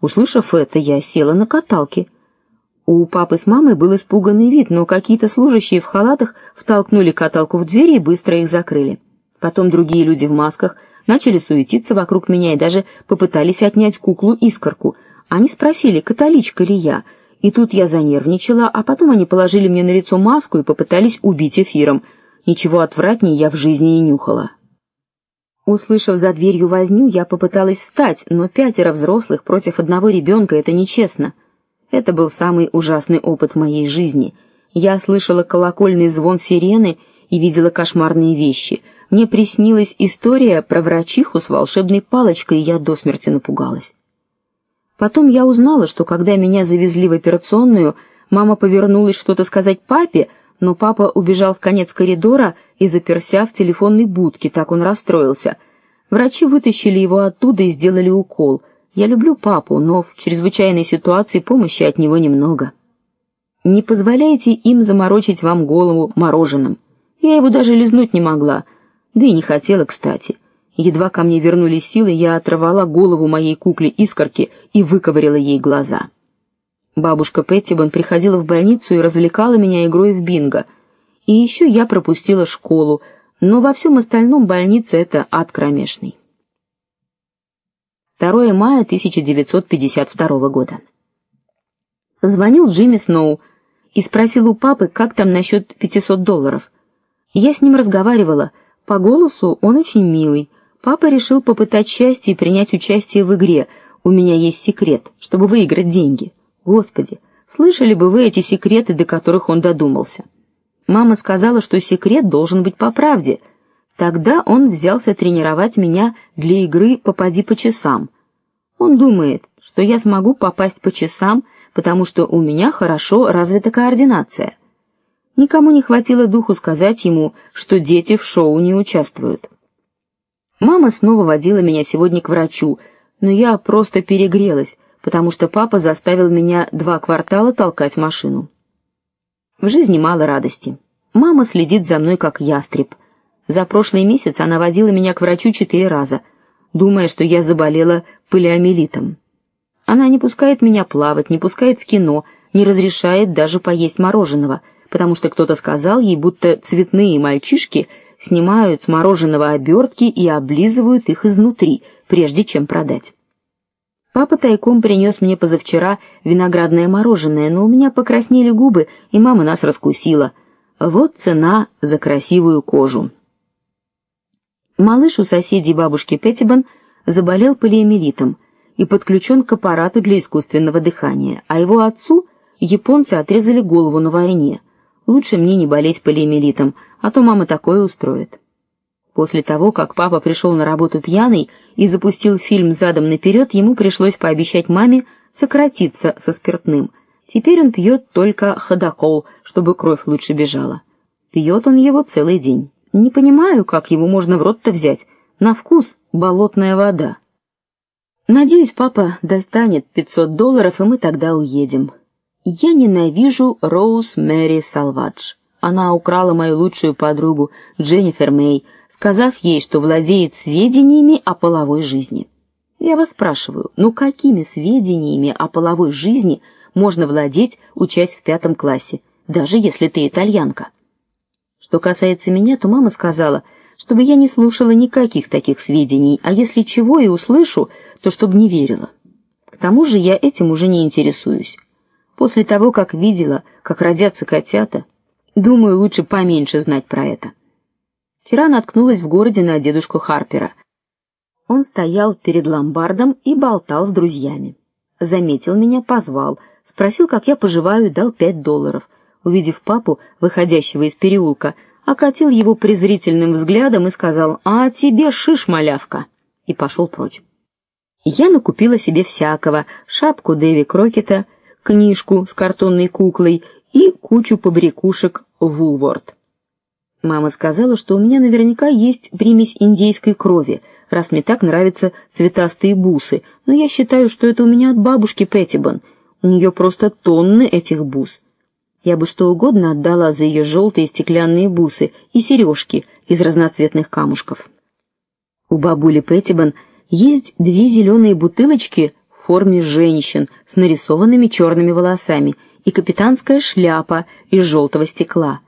Услышав это, я села на каталке. У папы с мамой был испуганный вид, но какие-то служащие в халатах втолкнули каталку в двери и быстро их закрыли. Потом другие люди в масках начали суетиться вокруг меня и даже попытались отнять куклу-искорку. Они спросили, католичка ли я, и тут я занервничала, а потом они положили мне на лицо маску и попытались убить эфиром. Ничего отвратнее я в жизни не нюхала. Услышав за дверью возню, я попыталась встать, но пятеро взрослых против одного ребенка — это нечестно. Это был самый ужасный опыт в моей жизни. Я слышала колокольный звон сирены и видела кошмарные вещи. Мне приснилась история про врачиху с волшебной палочкой, и я до смерти напугалась. Потом я узнала, что когда меня завезли в операционную, мама повернулась что-то сказать папе, но папа убежал в конец коридора и заперся в телефонной будке, так он расстроился. Врачи вытащили его оттуда и сделали укол. Я люблю папу, но в чрезвычайной ситуации помощи от него немного. Не позволяйте им заморочить вам голову мороженым. Я его даже лизнуть не могла, да и не хотела, кстати. Едва ко мне вернулись силы, я оторвала голову моей кукле Искорки и выковыряла ей глаза. Бабушка Петтибон приходила в больницу и развлекала меня игрой в бинго. И еще я пропустила школу, но во всем остальном больница это ад кромешный. 2 мая 1952 года. Звонил Джимми Сноу и спросил у папы, как там насчет 500 долларов. Я с ним разговаривала. По голосу он очень милый. Папа решил попытать счастье и принять участие в игре. У меня есть секрет, чтобы выиграть деньги. Господи, слышали бы вы эти секреты, до которых он додумался. Мама сказала, что секрет должен быть по правде. Тогда он взялся тренировать меня для игры попади по часам. Он думает, что я смогу попасть по часам, потому что у меня хорошо развита координация. Никому не хватило духу сказать ему, что дети в шоу не участвуют. Мама снова водила меня сегодня к врачу, но я просто перегрелась, потому что папа заставил меня два квартала толкать машину. В жизни мало радости. Мама следит за мной как ястреб. За прошлый месяц она водила меня к врачу четыре раза, думая, что я заболела полиомиелитом. Она не пускает меня плавать, не пускает в кино, не разрешает даже поесть мороженого, потому что кто-то сказал ей, будто цветные мальчишки снимают с мороженого обертки и облизывают их изнутри, прежде чем продать. Папа тайком принес мне позавчера виноградное мороженое, но у меня покраснели губы, и мама нас раскусила. Вот цена за красивую кожу. Малыш у соседей бабушки Петтибан заболел полиомиелитом и подключен к аппарату для искусственного дыхания, а его отцу японцы отрезали голову на войне. Лучше мне не болеть полиомиелитом, а то мама такое устроит. После того, как папа пришел на работу пьяный и запустил фильм задом наперед, ему пришлось пообещать маме сократиться со спиртным. Теперь он пьет только ходокол, чтобы кровь лучше бежала. Пьет он его целый день. Не понимаю, как его можно в рот-то взять. На вкус болотная вода. Надеюсь, папа достанет 500 долларов, и мы тогда уедем. Я ненавижу Роуз Мэри Салвадж. Она украла мою лучшую подругу Дженнифер Мэй, сказав ей, что владеет сведениями о половой жизни. Я вас спрашиваю, ну какими сведениями о половой жизни можно владеть, учась в пятом классе, даже если ты итальянка? Что касается меня, то мама сказала, чтобы я не слушала никаких таких сведений, а если чего и услышу, то чтобы не верила. К тому же я этим уже не интересуюсь. После того, как видела, как родятся котята, Думаю, лучше поменьше знать про это. Вчера наткнулась в городе на дедушку Харпера. Он стоял перед ломбардом и болтал с друзьями. Заметил меня, позвал, спросил, как я поживаю, и дал пять долларов. Увидев папу, выходящего из переулка, окатил его презрительным взглядом и сказал: "А тебе шиш, малявка", и пошел прочь. Я накупила себе всякого: шапку Дэви Крокета, книжку с картонной куклой и кучу побрякушек Вулворд. Мама сказала, что у меня наверняка есть примесь индейской крови, раз мне так нравятся цветастые бусы, но я считаю, что это у меня от бабушки Петтибон. У нее просто тонны этих бус. Я бы что угодно отдала за ее желтые стеклянные бусы и сережки из разноцветных камушков. У бабули Петтибон есть две зеленые бутылочки форме женщин с нарисованными черными волосами и капитанская шляпа из желтого стекла.